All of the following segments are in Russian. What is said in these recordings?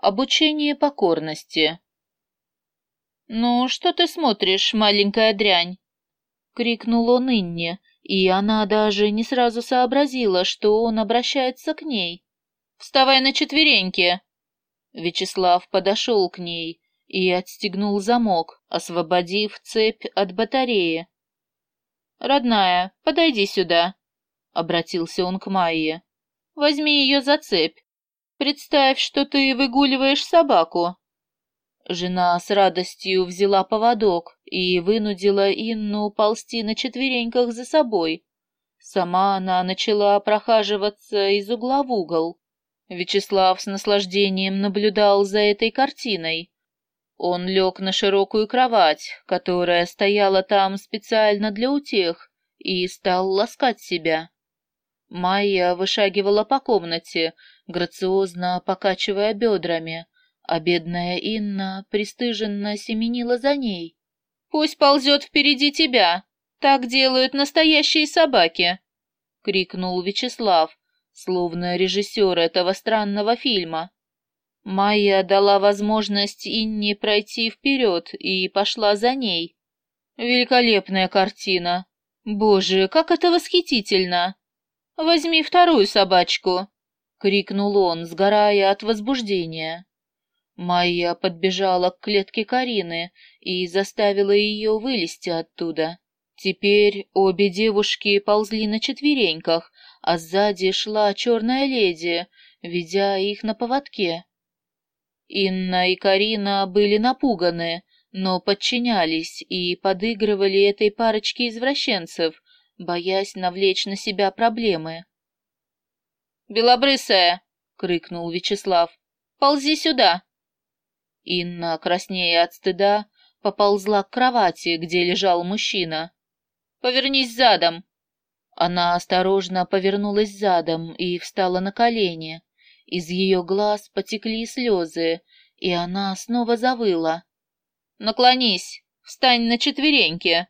Обучение покорности. «Ну, что ты смотришь, маленькая дрянь?» — крикнул он Инне, и она даже не сразу сообразила, что он обращается к ней. «Вставай на четвереньки!» Вячеслав подошел к ней и отстегнул замок, освободив цепь от батареи. «Родная, подойди сюда», — обратился он к Майе. «Возьми ее за цепь. Представь, что ты выгуливаешь собаку». Жена с радостью взяла поводок и вынудила Инну ползти на четвереньках за собой. Сама она начала прохаживаться из угла в угол. Вячеслав с наслаждением наблюдал за этой картиной. Он лег на широкую кровать, которая стояла там специально для утех, и стал ласкать себя. Майя вышагивала по комнате, грациозно покачивая бедрами, а бедная Инна пристыженно семенила за ней. «Пусть ползет впереди тебя! Так делают настоящие собаки!» — крикнул Вячеслав, словно режиссер этого странного фильма. Майя дала возможность Инне пройти вперед и пошла за ней. Великолепная картина. Боже, как это восхитительно! Возьми вторую собачку, крикнул он, сгорая от возбуждения. Майя подбежала к клетке Карины и заставила ее вылезти оттуда. Теперь обе девушки ползли на четвереньках, а сзади шла черная леди, ведя их на поводке. Инна и Карина были напуганы, но подчинялись и подыгрывали этой парочке извращенцев, боясь навлечь на себя проблемы. «Белобрысая!» — крикнул Вячеслав. «Ползи сюда!» Инна, краснея от стыда, поползла к кровати, где лежал мужчина. «Повернись задом!» Она осторожно повернулась задом и встала на колени. Из ее глаз потекли слезы, и она снова завыла. «Наклонись, встань на четвереньки!»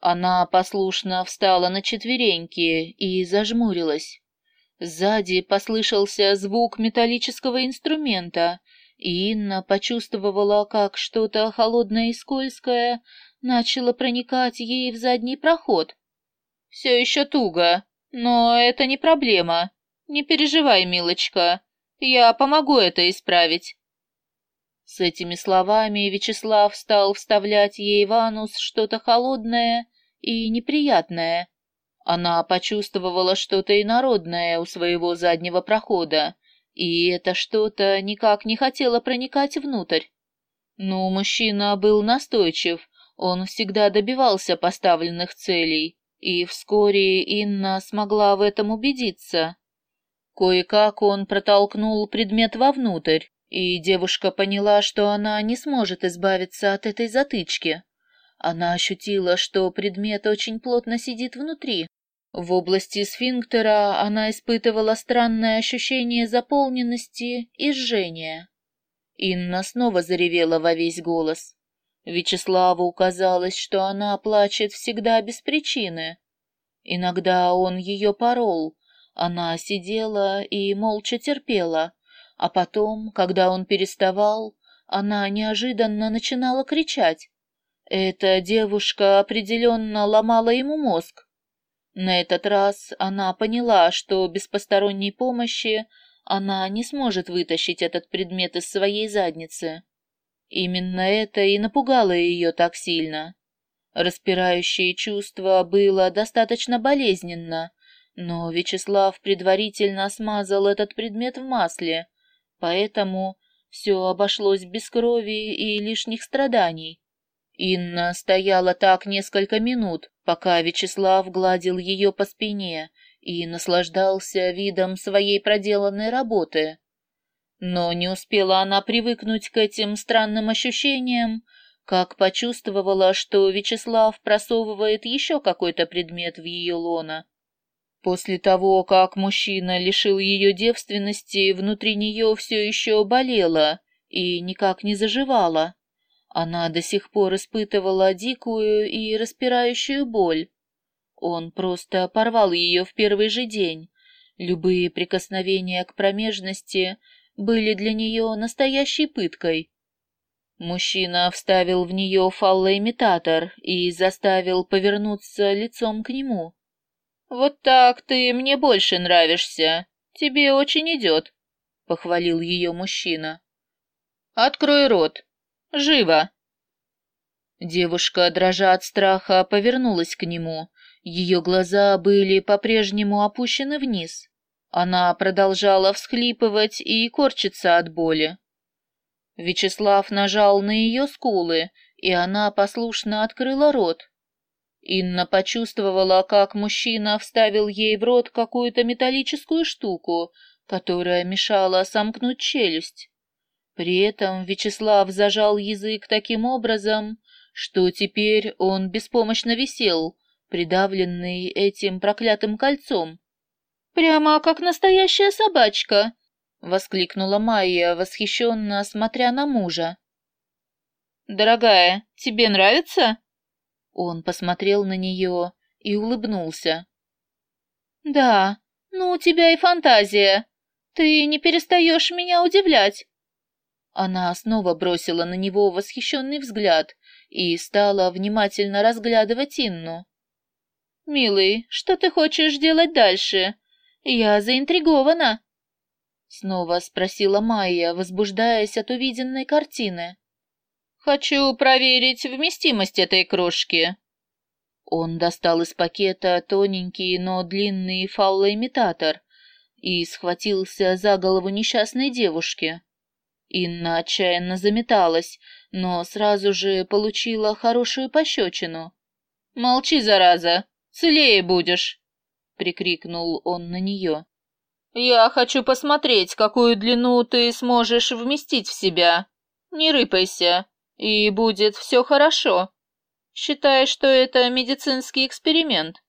Она послушно встала на четвереньки и зажмурилась. Сзади послышался звук металлического инструмента, и Инна почувствовала, как что-то холодное и скользкое начало проникать ей в задний проход. «Все еще туго, но это не проблема. Не переживай, милочка, я помогу это исправить. С этими словами Вячеслав стал вставлять ей в анус что-то холодное и неприятное. Она почувствовала что-то инородное у своего заднего прохода, и это что-то никак не хотело проникать внутрь. Но мужчина был настойчив, он всегда добивался поставленных целей, и вскоре Инна смогла в этом убедиться. Кое-как он протолкнул предмет вовнутрь, и девушка поняла, что она не сможет избавиться от этой затычки. Она ощутила, что предмет очень плотно сидит внутри. В области сфинктера она испытывала странное ощущение заполненности и жжения. Инна снова заревела во весь голос. Вячеславу казалось, что она плачет всегда без причины. Иногда он ее порол, она сидела и молча терпела, а потом, когда он переставал, она неожиданно начинала кричать. Эта девушка определенно ломала ему мозг. На этот раз она поняла, что без посторонней помощи она не сможет вытащить этот предмет из своей задницы. Именно это и напугало ее так сильно. Распирающее чувство было достаточно болезненно, но Вячеслав предварительно смазал этот предмет в масле, поэтому все обошлось без крови и лишних страданий. Инна стояла так несколько минут, пока Вячеслав гладил ее по спине и наслаждался видом своей проделанной работы. Но не успела она привыкнуть к этим странным ощущениям, как почувствовала, что Вячеслав просовывает еще какой-то предмет в ее лоно. После того, как мужчина лишил ее девственности, внутри нее все еще болело и никак не заживало. Она до сих пор испытывала дикую и распирающую боль. Он просто порвал ее в первый же день. Любые прикосновения к промежности были для нее настоящей пыткой. Мужчина вставил в нее фаллоимитатор и заставил повернуться лицом к нему. «Вот так ты мне больше нравишься. Тебе очень идет», — похвалил ее мужчина. «Открой рот. Живо!» Девушка, дрожа от страха, повернулась к нему. Ее глаза были по-прежнему опущены вниз. Она продолжала всхлипывать и корчиться от боли. Вячеслав нажал на ее скулы, и она послушно открыла рот. Инна почувствовала, как мужчина вставил ей в рот какую-то металлическую штуку, которая мешала сомкнуть челюсть. При этом Вячеслав зажал язык таким образом, что теперь он беспомощно висел, придавленный этим проклятым кольцом. «Прямо как настоящая собачка!» — воскликнула Майя, восхищенно смотря на мужа. «Дорогая, тебе нравится?» Он посмотрел на нее и улыбнулся. «Да, ну у тебя и фантазия. Ты не перестаешь меня удивлять». Она снова бросила на него восхищенный взгляд и стала внимательно разглядывать Инну. «Милый, что ты хочешь делать дальше? Я заинтригована!» Снова спросила Майя, возбуждаясь от увиденной картины. «Хочу проверить вместимость этой крошки». Он достал из пакета тоненький, но длинный фаллоимитатор и схватился за голову несчастной девушки. Инна отчаянно заметалась, но сразу же получила хорошую пощечину. «Молчи, зараза! Целее будешь!» — прикрикнул он на нее. «Я хочу посмотреть, какую длину ты сможешь вместить в себя. Не рыпайся, и будет все хорошо. Считай, что это медицинский эксперимент».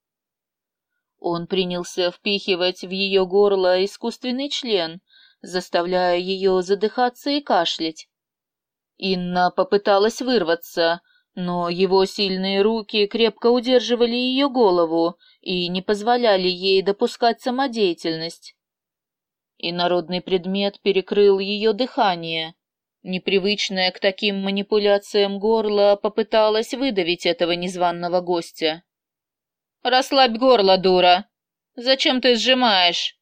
Он принялся впихивать в ее горло искусственный член, заставляя ее задыхаться и кашлять. Инна попыталась вырваться, но его сильные руки крепко удерживали ее голову и не позволяли ей допускать самодеятельность и народный предмет перекрыл ее дыхание. Непривычная к таким манипуляциям горло попыталась выдавить этого незваного гостя. «Расслабь горло, дура! Зачем ты сжимаешь?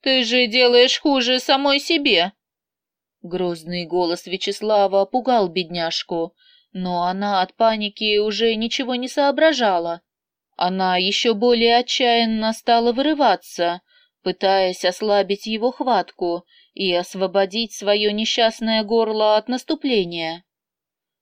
Ты же делаешь хуже самой себе!» Грозный голос Вячеслава пугал бедняжку, но она от паники уже ничего не соображала. Она еще более отчаянно стала вырываться, пытаясь ослабить его хватку и освободить свое несчастное горло от наступления.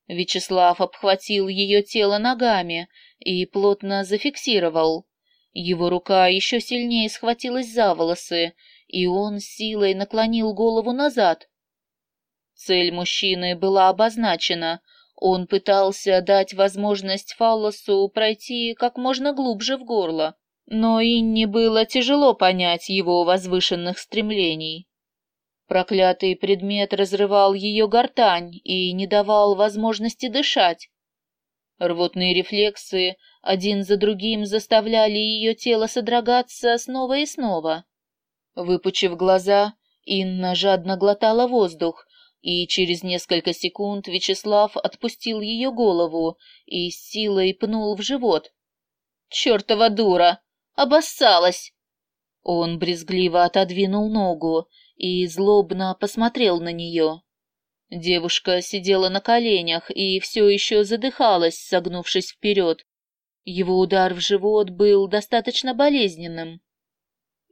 Вячеслав обхватил ее тело ногами и плотно зафиксировал. Его рука еще сильнее схватилась за волосы, и он силой наклонил голову назад. Цель мужчины была обозначена. Он пытался дать возможность фаллосу пройти как можно глубже в горло но Инне было тяжело понять его возвышенных стремлений. Проклятый предмет разрывал ее гортань и не давал возможности дышать. Рвотные рефлексы один за другим заставляли ее тело содрогаться снова и снова. Выпучив глаза, Инна жадно глотала воздух, и через несколько секунд Вячеслав отпустил ее голову и с силой пнул в живот. «Чертова дура! Обоссалась!» Он брезгливо отодвинул ногу и злобно посмотрел на нее. Девушка сидела на коленях и все еще задыхалась, согнувшись вперед. Его удар в живот был достаточно болезненным.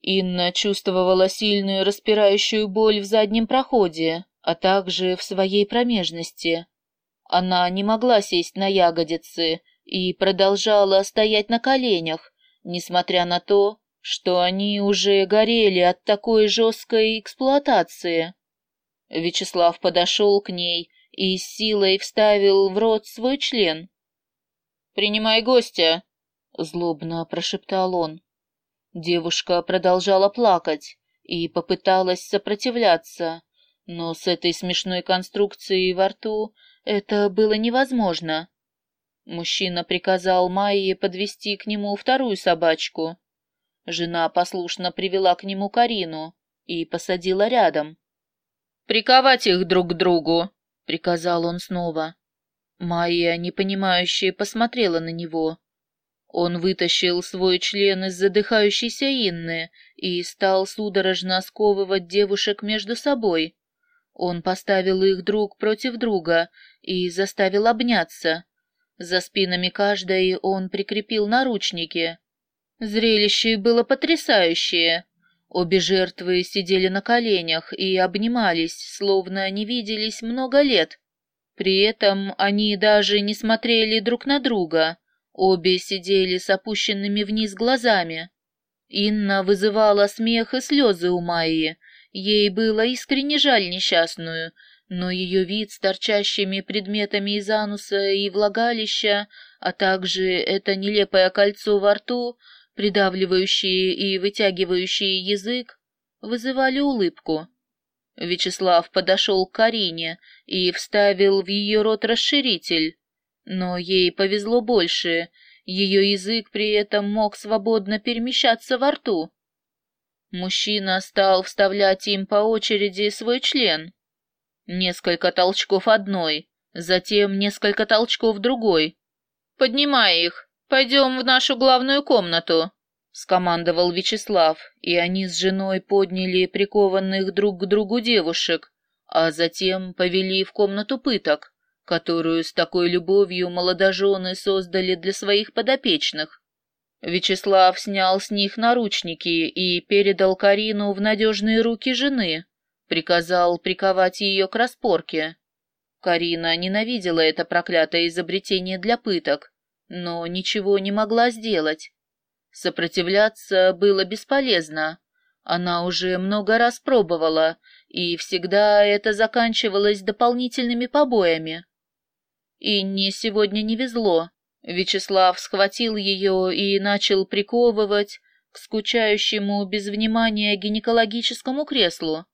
Инна чувствовала сильную распирающую боль в заднем проходе, а также в своей промежности. Она не могла сесть на ягодицы и продолжала стоять на коленях, несмотря на то, что они уже горели от такой жесткой эксплуатации. Вячеслав подошел к ней и силой вставил в рот свой член. «Принимай гостя!» — злобно прошептал он. Девушка продолжала плакать и попыталась сопротивляться, но с этой смешной конструкцией во рту это было невозможно. Мужчина приказал Майе подвести к нему вторую собачку. Жена послушно привела к нему Карину и посадила рядом. «Приковать их друг к другу», — приказал он снова. Майя, непонимающе, посмотрела на него. Он вытащил свой член из задыхающейся Инны и стал судорожно сковывать девушек между собой. Он поставил их друг против друга и заставил обняться. За спинами каждой он прикрепил наручники. Зрелище было потрясающее. Обе жертвы сидели на коленях и обнимались, словно не виделись много лет. При этом они даже не смотрели друг на друга. Обе сидели с опущенными вниз глазами. Инна вызывала смех и слезы у Майи. Ей было искренне жаль несчастную, но ее вид с торчащими предметами из ануса и влагалища, а также это нелепое кольцо во рту, придавливающее и вытягивающее язык, вызывали улыбку. Вячеслав подошел к Карине и вставил в ее рот расширитель, но ей повезло больше, ее язык при этом мог свободно перемещаться во рту. Мужчина стал вставлять им по очереди свой член. Несколько толчков одной, затем несколько толчков другой. «Поднимай их, пойдем в нашу главную комнату», — скомандовал Вячеслав, и они с женой подняли прикованных друг к другу девушек, а затем повели в комнату пыток, которую с такой любовью молодожены создали для своих подопечных. Вячеслав снял с них наручники и передал Карину в надежные руки жены, приказал приковать ее к распорке. Карина ненавидела это проклятое изобретение для пыток, но ничего не могла сделать. Сопротивляться было бесполезно. Она уже много раз пробовала, и всегда это заканчивалось дополнительными побоями. Инне сегодня не везло. Вячеслав схватил ее и начал приковывать к скучающему без внимания гинекологическому креслу.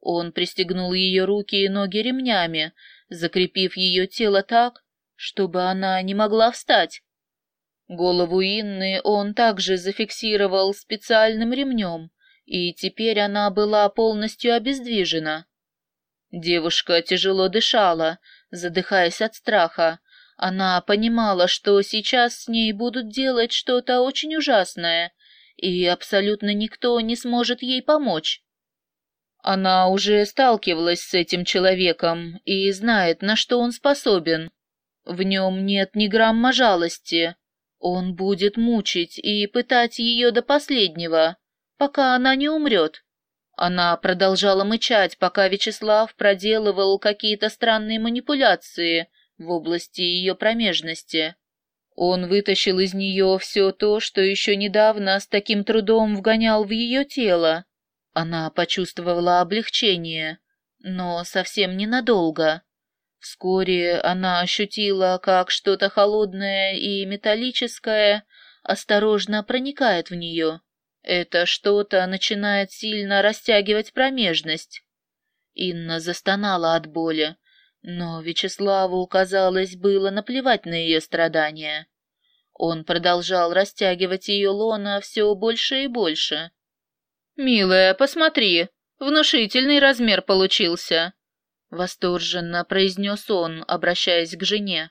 Он пристегнул ее руки и ноги ремнями, закрепив ее тело так, чтобы она не могла встать. Голову Инны он также зафиксировал специальным ремнем, и теперь она была полностью обездвижена. Девушка тяжело дышала, задыхаясь от страха. Она понимала, что сейчас с ней будут делать что-то очень ужасное, и абсолютно никто не сможет ей помочь. Она уже сталкивалась с этим человеком и знает, на что он способен. В нем нет ни грамма жалости. Он будет мучить и пытать ее до последнего, пока она не умрет. Она продолжала мычать, пока Вячеслав проделывал какие-то странные манипуляции в области ее промежности. Он вытащил из нее все то, что еще недавно с таким трудом вгонял в ее тело, она почувствовала облегчение, но совсем ненадолго. Вскоре она ощутила, как что-то холодное и металлическое осторожно проникает в нее. Это что-то начинает сильно растягивать промежность. Инна застонала от боли, но Вячеславу, казалось, было наплевать на ее страдания. Он продолжал растягивать ее лона все больше и больше. «Милая, посмотри, внушительный размер получился», — восторженно произнес он, обращаясь к жене.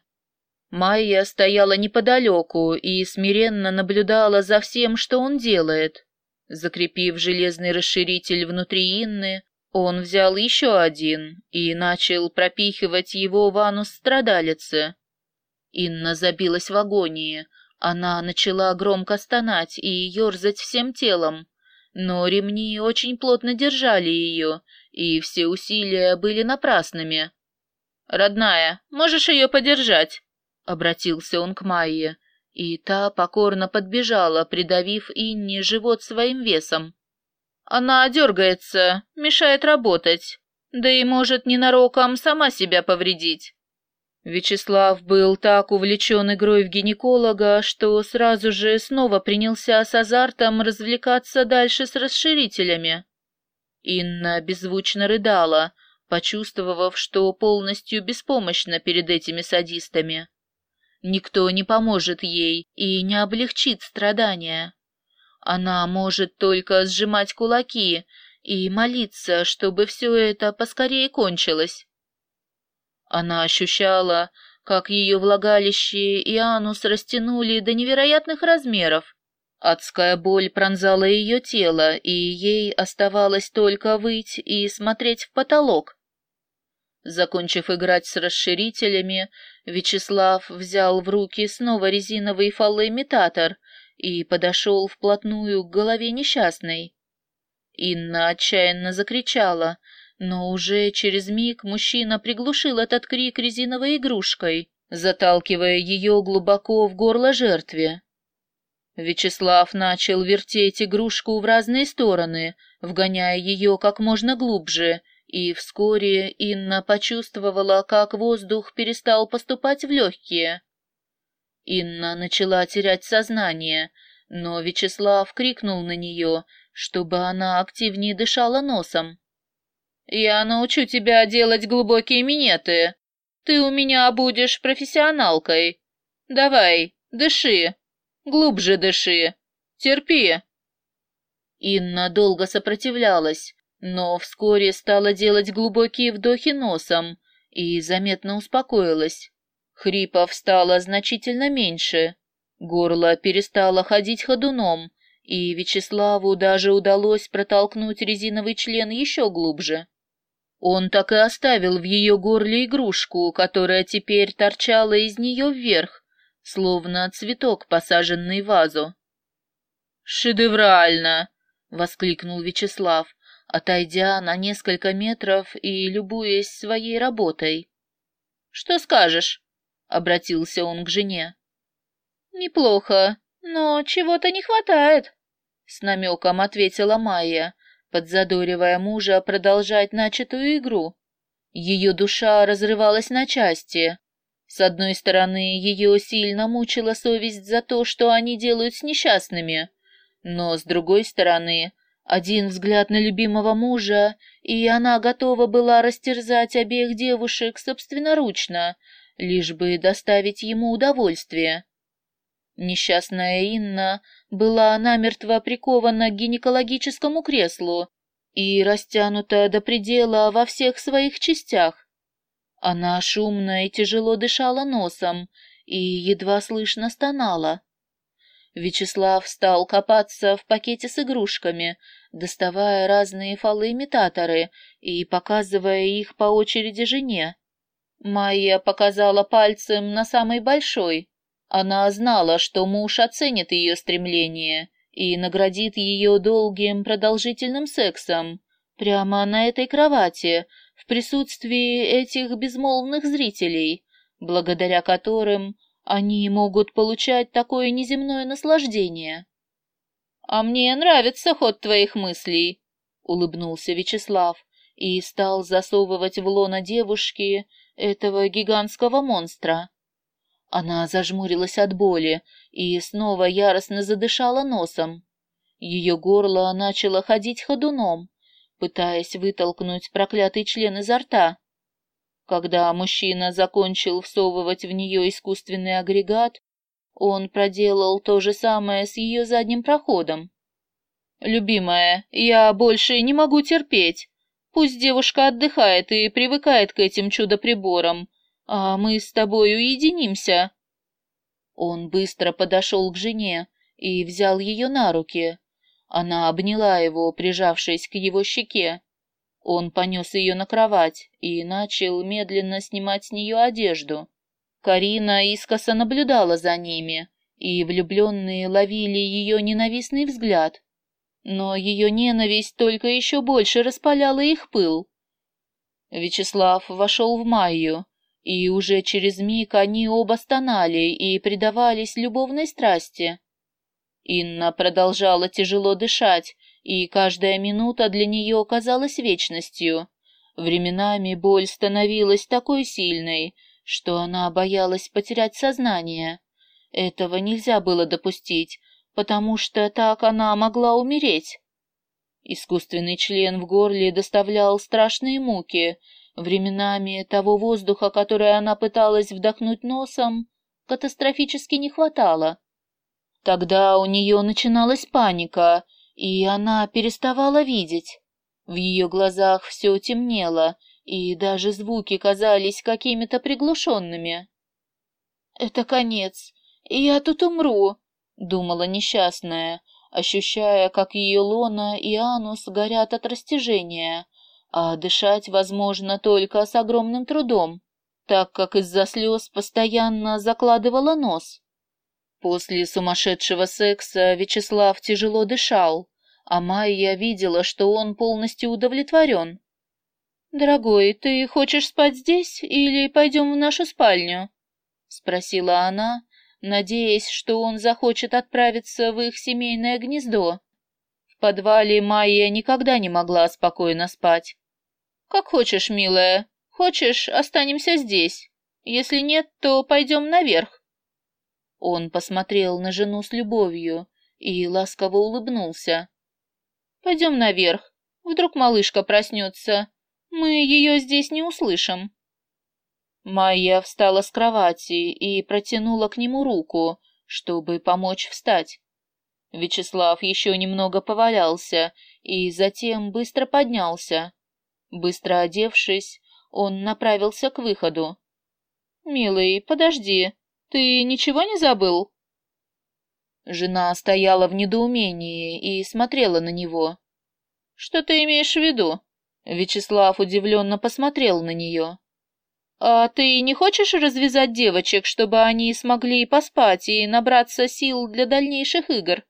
Майя стояла неподалеку и смиренно наблюдала за всем, что он делает. Закрепив железный расширитель внутри Инны, он взял еще один и начал пропихивать его в анус страдалицы. Инна забилась в агонии. Она начала громко стонать и ерзать всем телом, но ремни очень плотно держали ее, и все усилия были напрасными. «Родная, можешь ее подержать?» — обратился он к Майе, и та покорно подбежала, придавив Инне живот своим весом. «Она дергается, мешает работать, да и может ненароком сама себя повредить». Вячеслав был так увлечен игрой в гинеколога, что сразу же снова принялся с азартом развлекаться дальше с расширителями. Инна беззвучно рыдала, почувствовав, что полностью беспомощна перед этими садистами. Никто не поможет ей и не облегчит страдания. Она может только сжимать кулаки и молиться, чтобы все это поскорее кончилось. Она ощущала, как ее влагалище и анус растянули до невероятных размеров. Адская боль пронзала ее тело, и ей оставалось только выть и смотреть в потолок. Закончив играть с расширителями, Вячеслав взял в руки снова резиновый фалоимитатор и подошел вплотную к голове несчастной. Инна отчаянно закричала, но уже через миг мужчина приглушил этот крик резиновой игрушкой, заталкивая ее глубоко в горло жертве. Вячеслав начал вертеть игрушку в разные стороны, вгоняя ее как можно глубже, и вскоре Инна почувствовала, как воздух перестал поступать в легкие. Инна начала терять сознание, но Вячеслав крикнул на нее, чтобы она активнее дышала носом. «Я научу тебя делать глубокие минеты. Ты у меня будешь профессионалкой. Давай, дыши, глубже дыши, терпи». Инна долго сопротивлялась, но вскоре стала делать глубокие вдохи носом и заметно успокоилась. Хрипов стало значительно меньше, горло перестало ходить ходуном, и Вячеславу даже удалось протолкнуть резиновый член еще глубже. Он так и оставил в ее горле игрушку, которая теперь торчала из нее вверх, словно цветок, посаженный в вазу. «Шедеврально!» — воскликнул Вячеслав, отойдя на несколько метров и любуясь своей работой. «Что скажешь?» — обратился он к жене. «Неплохо, но чего-то не хватает», — с намеком ответила Майя, подзадоривая мужа продолжать начатую игру. Ее душа разрывалась на части. С одной стороны, ее сильно мучила совесть за то, что они делают с несчастными, но с другой стороны, один взгляд на любимого мужа, и она готова была растерзать обеих девушек собственноручно, лишь бы доставить ему удовольствие. Несчастная Инна была намертво прикована к гинекологическому креслу и растянута до предела во всех своих частях. Она шумно и тяжело дышала носом и едва слышно стонала. Вячеслав стал копаться в пакете с игрушками, доставая разные фалоимитаторы и показывая их по очереди жене. Майя показала пальцем на самый большой. Она знала, что муж оценит ее стремление и наградит ее долгим продолжительным сексом прямо на этой кровати, в присутствии этих безмолвных зрителей, благодаря которым они могут получать такое неземное наслаждение. «А мне нравится ход твоих мыслей», — улыбнулся Вячеслав и стал засовывать в лоно девушки этого гигантского монстра. Она зажмурилась от боли и снова яростно задышала носом. Ее горло начало ходить ходуном, пытаясь вытолкнуть проклятый член изо рта. Когда мужчина закончил всовывать в нее искусственный агрегат, он проделал то же самое с ее задним проходом. «Любимая, я больше не могу терпеть. Пусть девушка отдыхает и привыкает к этим чудо-приборам, а мы с тобой уединимся». Он быстро подошел к жене и взял ее на руки. Она обняла его, прижавшись к его щеке. Он понес ее на кровать и начал медленно снимать с нее одежду. Карина искоса наблюдала за ними, и влюбленные ловили ее ненавистный взгляд. Но ее ненависть только еще больше распаляла их пыл. Вячеслав вошел в Майю, и уже через миг они оба стонали и предавались любовной страсти. Инна продолжала тяжело дышать, и каждая минута для нее казалась вечностью. Временами боль становилась такой сильной, что она боялась потерять сознание. Этого нельзя было допустить, потому что так она могла умереть. Искусственный член в горле доставлял страшные муки. Временами того воздуха, который она пыталась вдохнуть носом, катастрофически не хватало. Тогда у нее начиналась паника, и она переставала видеть. В ее глазах все темнело, и даже звуки казались какими-то приглушенными. «Это конец, я тут умру», — думала несчастная, ощущая, как ее лона и анус горят от растяжения, а дышать возможно только с огромным трудом, так как из-за слез постоянно закладывала нос. После сумасшедшего секса Вячеслав тяжело дышал, а Майя видела, что он полностью удовлетворен. «Дорогой, ты хочешь спать здесь или пойдем в нашу спальню?» — спросила она, надеясь, что он захочет отправиться в их семейное гнездо. В подвале Майя никогда не могла спокойно спать. «Как хочешь, милая. Хочешь, останемся здесь. Если нет, то пойдем наверх». Он посмотрел на жену с любовью и ласково улыбнулся. «Пойдем наверх. Вдруг малышка проснется. Мы ее здесь не услышим». Майя встала с кровати и протянула к нему руку, чтобы помочь встать. Вячеслав еще немного повалялся и затем быстро поднялся. Быстро одевшись, он направился к выходу. «Милый, подожди, ты ничего не забыл?» Жена стояла в недоумении и смотрела на него. «Что ты имеешь в виду?» Вячеслав удивленно посмотрел на нее. «А ты не хочешь развязать девочек, чтобы они смогли поспать и набраться сил для дальнейших игр?»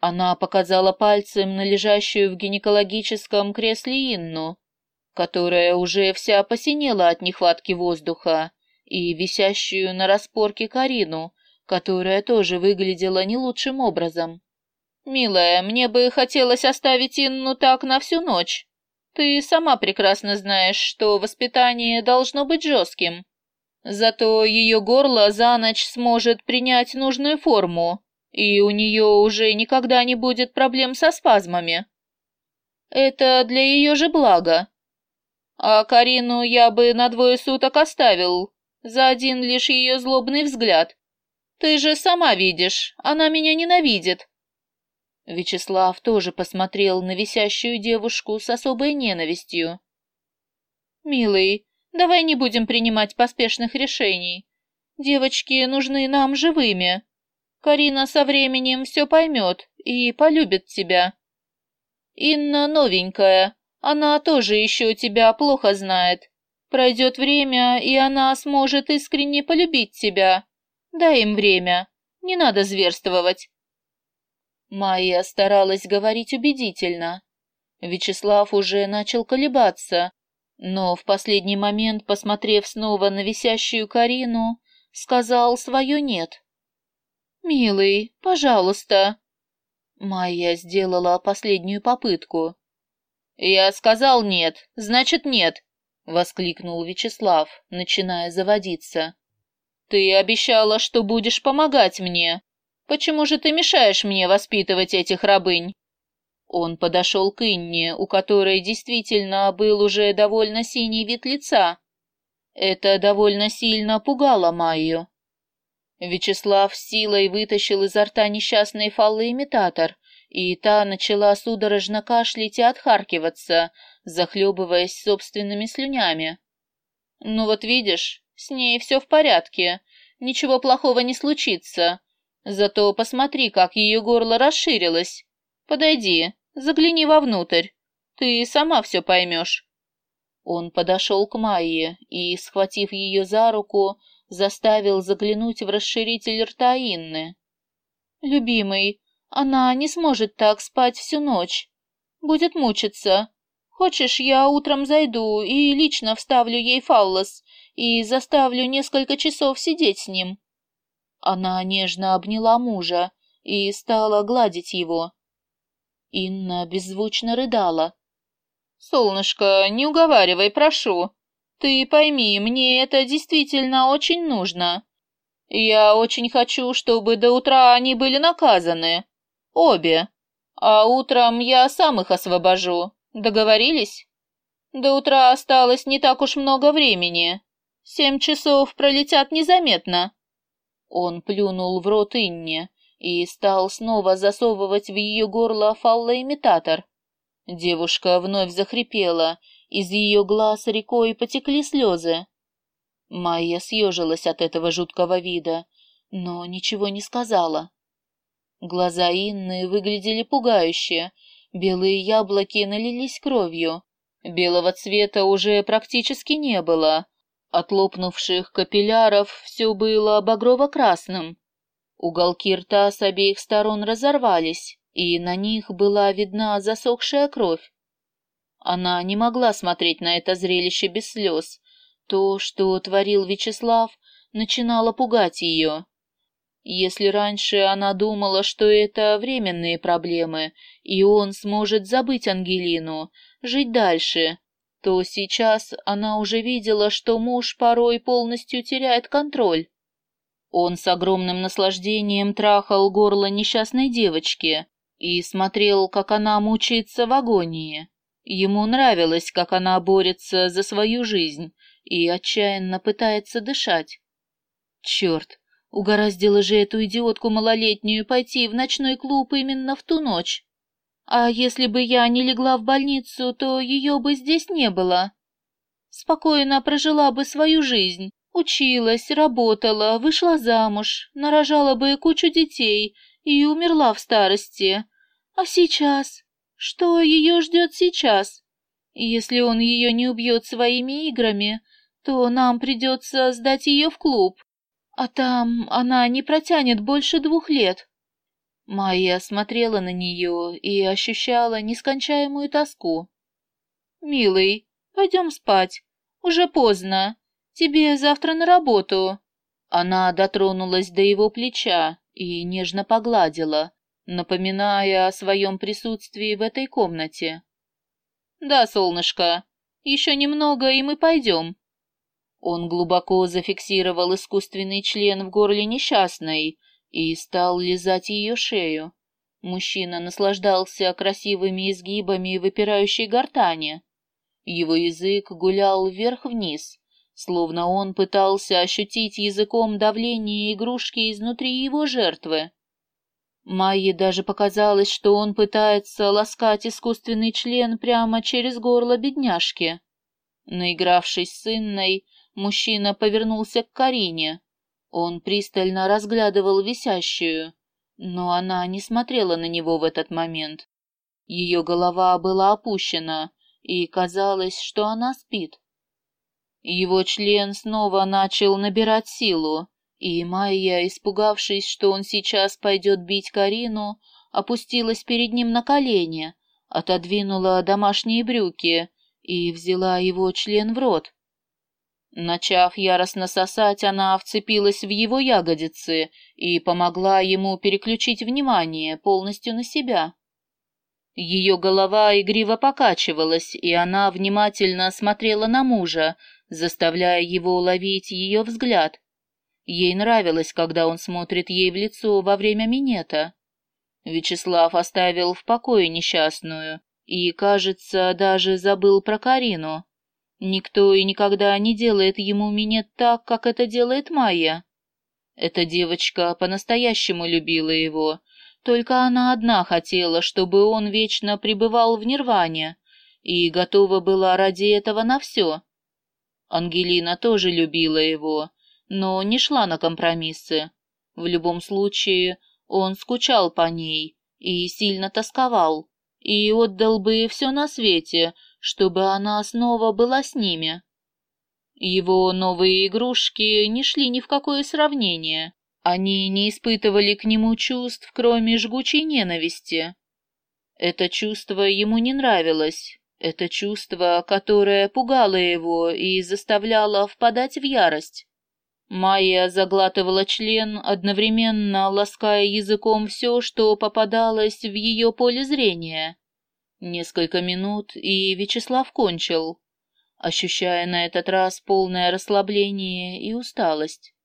Она показала пальцем на лежащую в гинекологическом кресле Инну, которая уже вся посинела от нехватки воздуха, и висящую на распорке Карину, которая тоже выглядела не лучшим образом. «Милая, мне бы хотелось оставить Инну так на всю ночь. Ты сама прекрасно знаешь, что воспитание должно быть жестким. Зато ее горло за ночь сможет принять нужную форму, и у нее уже никогда не будет проблем со спазмами. Это для ее же блага. А Карину я бы на двое суток оставил, за один лишь ее злобный взгляд. Ты же сама видишь, она меня ненавидит. Вячеслав тоже посмотрел на висящую девушку с особой ненавистью. «Милый, давай не будем принимать поспешных решений. Девочки нужны нам живыми. Карина со временем все поймет и полюбит тебя. Инна новенькая, она тоже еще тебя плохо знает. Пройдет время, и она сможет искренне полюбить тебя. Дай им время, не надо зверствовать. Майя старалась говорить убедительно. Вячеслав уже начал колебаться, но в последний момент, посмотрев снова на висящую Карину, сказал свое «нет». «Милый, пожалуйста». Майя сделала последнюю попытку. «Я сказал нет, значит нет», — воскликнул Вячеслав, начиная заводиться. «Ты обещала, что будешь помогать мне. Почему же ты мешаешь мне воспитывать этих рабынь?» Он подошел к Инне, у которой действительно был уже довольно синий вид лица. Это довольно сильно пугало Майю. Вячеслав силой вытащил изо рта несчастный фаллоимитатор, и та начала судорожно кашлять и отхаркиваться, захлебываясь собственными слюнями. «Ну вот видишь, с ней все в порядке, ничего плохого не случится. Зато посмотри, как ее горло расширилось. Подойди, загляни вовнутрь. Ты сама все поймешь». Он подошел к Майе и, схватив ее за руку, заставил заглянуть в расширитель рта Инны. «Любимый, она не сможет так спать всю ночь. Будет мучиться. Хочешь, я утром зайду и лично вставлю ей фаллос, и заставлю несколько часов сидеть с ним. Она нежно обняла мужа и стала гладить его. Инна беззвучно рыдала. «Солнышко, не уговаривай, прошу. Ты пойми, мне это действительно очень нужно. Я очень хочу, чтобы до утра они были наказаны. Обе. А утром я сам их освобожу. Договорились? До утра осталось не так уж много времени. Семь часов пролетят незаметно. Он плюнул в рот Инне и стал снова засовывать в ее горло фаллоимитатор. Девушка вновь захрипела, из ее глаз рекой потекли слезы. Майя съежилась от этого жуткого вида, но ничего не сказала. Глаза Инны выглядели пугающе, белые яблоки налились кровью. Белого цвета уже практически не было. От лопнувших капилляров все было багрово-красным. Уголки рта с обеих сторон разорвались, и на них была видна засохшая кровь. Она не могла смотреть на это зрелище без слез. То, что творил Вячеслав, начинало пугать ее. Если раньше она думала, что это временные проблемы, и он сможет забыть Ангелину, жить дальше, то сейчас она уже видела, что муж порой полностью теряет контроль. Он с огромным наслаждением трахал горло несчастной девочки и смотрел, как она мучается в агонии. Ему нравилось, как она борется за свою жизнь и отчаянно пытается дышать. Черт, Угораздило же эту идиотку малолетнюю пойти в ночной клуб именно в ту ночь. А если бы я не легла в больницу, то ее бы здесь не было. Спокойно прожила бы свою жизнь, училась, работала, вышла замуж, нарожала бы кучу детей и умерла в старости. А сейчас? Что ее ждет сейчас? Если он ее не убьет своими играми, то нам придется сдать ее в клуб. А там она не протянет больше двух лет. Майя смотрела на нее и ощущала нескончаемую тоску. «Милый, пойдем спать. Уже поздно. Тебе завтра на работу». Она дотронулась до его плеча и нежно погладила, напоминая о своем присутствии в этой комнате. «Да, солнышко, еще немного, и мы пойдем. Он глубоко зафиксировал искусственный член в горле несчастной и стал лизать ее шею. Мужчина наслаждался красивыми изгибами выпирающей гортани. Его язык гулял вверх-вниз, словно он пытался ощутить языком давление игрушки изнутри его жертвы. Майе даже показалось, что он пытается ласкать искусственный член прямо через горло бедняжки. Наигравшись с Инной, Мужчина повернулся к Карине. Он пристально разглядывал висящую, но она не смотрела на него в этот момент. Ее голова была опущена, и казалось, что она спит. Его член снова начал набирать силу, и Майя, испугавшись, что он сейчас пойдет бить Карину, опустилась перед ним на колени, отодвинула домашние брюки и взяла его член в рот. Начав яростно сосать, она вцепилась в его ягодицы и помогла ему переключить внимание полностью на себя. Ее голова игриво покачивалась, и она внимательно смотрела на мужа, заставляя его ловить ее взгляд. Ей нравилось, когда он смотрит ей в лицо во время минета. Вячеслав оставил в покое несчастную и, кажется, даже забыл про Карину. Никто и никогда не делает ему минет так, как это делает Майя. Эта девочка по-настоящему любила его, только она одна хотела, чтобы он вечно пребывал в нирване, и готова была ради этого на все. Ангелина тоже любила его, но не шла на компромиссы. В любом случае, он скучал по ней и сильно тосковал, и отдал бы все на свете, чтобы она снова была с ними. Его новые игрушки не шли ни в какое сравнение. Они не испытывали к нему чувств, кроме жгучей ненависти. Это чувство ему не нравилось. Это чувство, которое пугало его и заставляло впадать в ярость. Майя заглатывала член, одновременно лаская языком все, что попадалось в ее поле зрения. Несколько минут, и Вячеслав кончил, ощущая на этот раз полное расслабление и усталость.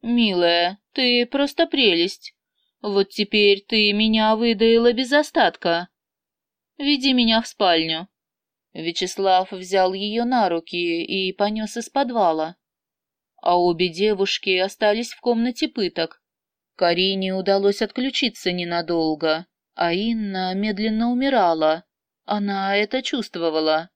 «Милая, ты просто прелесть. Вот теперь ты меня выдаила без остатка. Веди меня в спальню». Вячеслав взял ее на руки и понес из подвала. А обе девушки остались в комнате пыток. Карине удалось отключиться ненадолго а Инна медленно умирала. Она это чувствовала.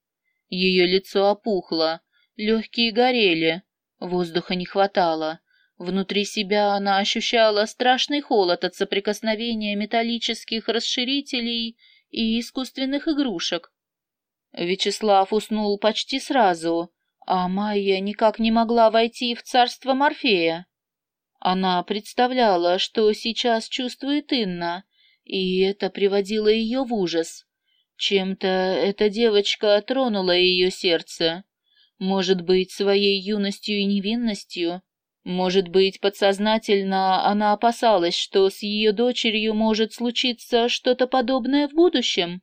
Ее лицо опухло, легкие горели, воздуха не хватало. Внутри себя она ощущала страшный холод от соприкосновения металлических расширителей и искусственных игрушек. Вячеслав уснул почти сразу, а Майя никак не могла войти в царство Морфея. Она представляла, что сейчас чувствует Инна, и это приводило ее в ужас. Чем-то эта девочка тронула ее сердце. Может быть, своей юностью и невинностью. Может быть, подсознательно она опасалась, что с ее дочерью может случиться что-то подобное в будущем.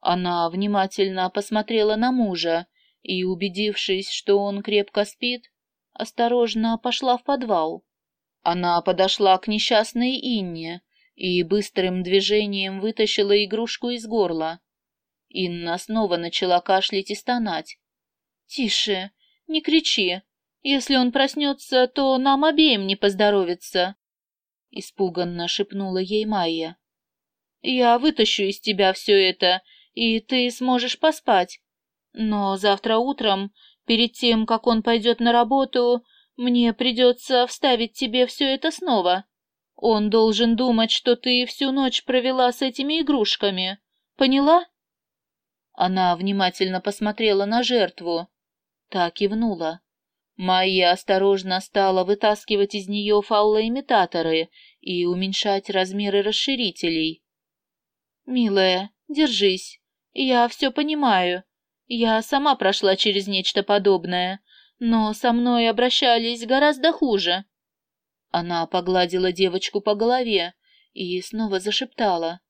Она внимательно посмотрела на мужа и, убедившись, что он крепко спит, осторожно пошла в подвал. Она подошла к несчастной Инне, и быстрым движением вытащила игрушку из горла. Инна снова начала кашлять и стонать. «Тише, не кричи. Если он проснется, то нам обеим не поздоровится», — испуганно шепнула ей Майя. «Я вытащу из тебя все это, и ты сможешь поспать. Но завтра утром, перед тем, как он пойдет на работу, мне придется вставить тебе все это снова. Он должен думать, что ты всю ночь провела с этими игрушками. Поняла? Она внимательно посмотрела на жертву. Та кивнула. Майя осторожно стала вытаскивать из нее фаллоимитаторы и уменьшать размеры расширителей. «Милая, держись. Я все понимаю. Я сама прошла через нечто подобное, но со мной обращались гораздо хуже. Она погладила девочку по голове и снова зашептала.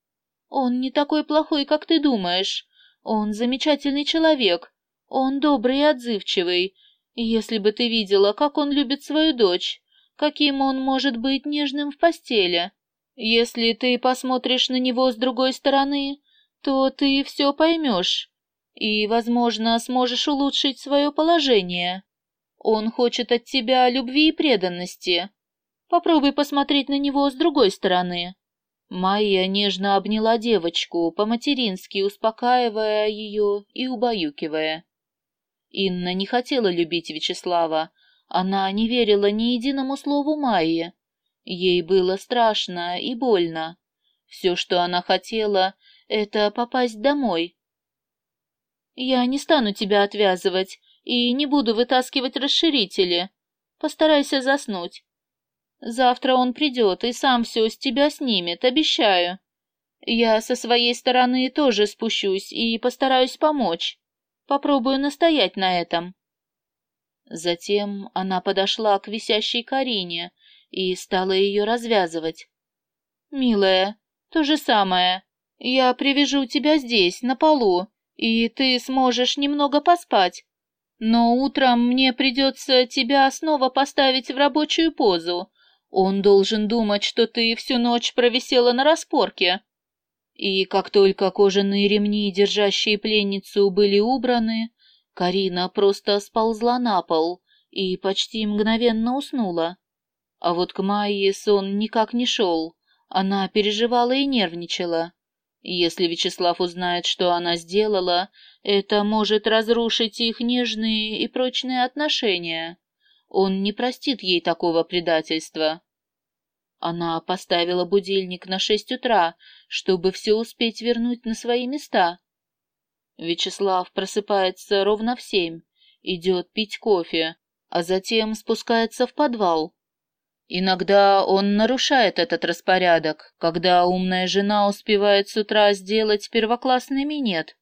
«Он не такой плохой, как ты думаешь. Он замечательный человек. Он добрый и отзывчивый. Если бы ты видела, как он любит свою дочь, каким он может быть нежным в постели. Если ты посмотришь на него с другой стороны, то ты все поймешь и, возможно, сможешь улучшить свое положение. Он хочет от тебя любви и преданности, Попробуй посмотреть на него с другой стороны. Майя нежно обняла девочку, по-матерински успокаивая ее и убаюкивая. Инна не хотела любить Вячеслава, она не верила ни единому слову Майи. Ей было страшно и больно. Все, что она хотела, это попасть домой. «Я не стану тебя отвязывать и не буду вытаскивать расширители. Постарайся заснуть. Завтра он придет и сам все с тебя снимет, обещаю. Я со своей стороны тоже спущусь и постараюсь помочь. Попробую настоять на этом. Затем она подошла к висящей Карине и стала ее развязывать. «Милая, то же самое. Я привяжу тебя здесь, на полу, и ты сможешь немного поспать. Но утром мне придется тебя снова поставить в рабочую позу, он должен думать, что ты всю ночь провисела на распорке. И как только кожаные ремни, держащие пленницу, были убраны, Карина просто сползла на пол и почти мгновенно уснула. А вот к Майе сон никак не шел, она переживала и нервничала. Если Вячеслав узнает, что она сделала, это может разрушить их нежные и прочные отношения. Он не простит ей такого предательства. Она поставила будильник на шесть утра, чтобы все успеть вернуть на свои места. Вячеслав просыпается ровно в семь, идет пить кофе, а затем спускается в подвал. Иногда он нарушает этот распорядок, когда умная жена успевает с утра сделать первоклассный минет.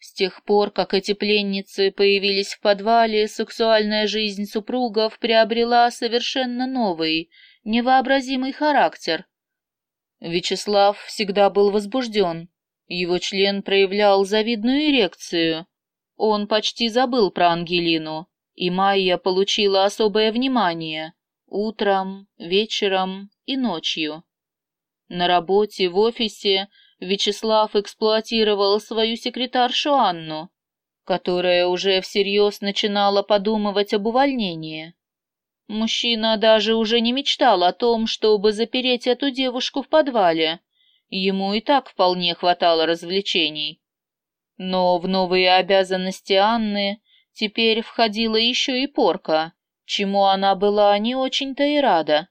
С тех пор, как эти пленницы появились в подвале, сексуальная жизнь супругов приобрела совершенно новый, невообразимый характер. Вячеслав всегда был возбужден. Его член проявлял завидную эрекцию. Он почти забыл про Ангелину, и Майя получила особое внимание утром, вечером и ночью. На работе, в офисе Вячеслав эксплуатировал свою секретаршу Анну, которая уже всерьез начинала подумывать об увольнении. Мужчина даже уже не мечтал о том, чтобы запереть эту девушку в подвале. Ему и так вполне хватало развлечений. Но в новые обязанности Анны теперь входила еще и порка, чему она была не очень-то и рада.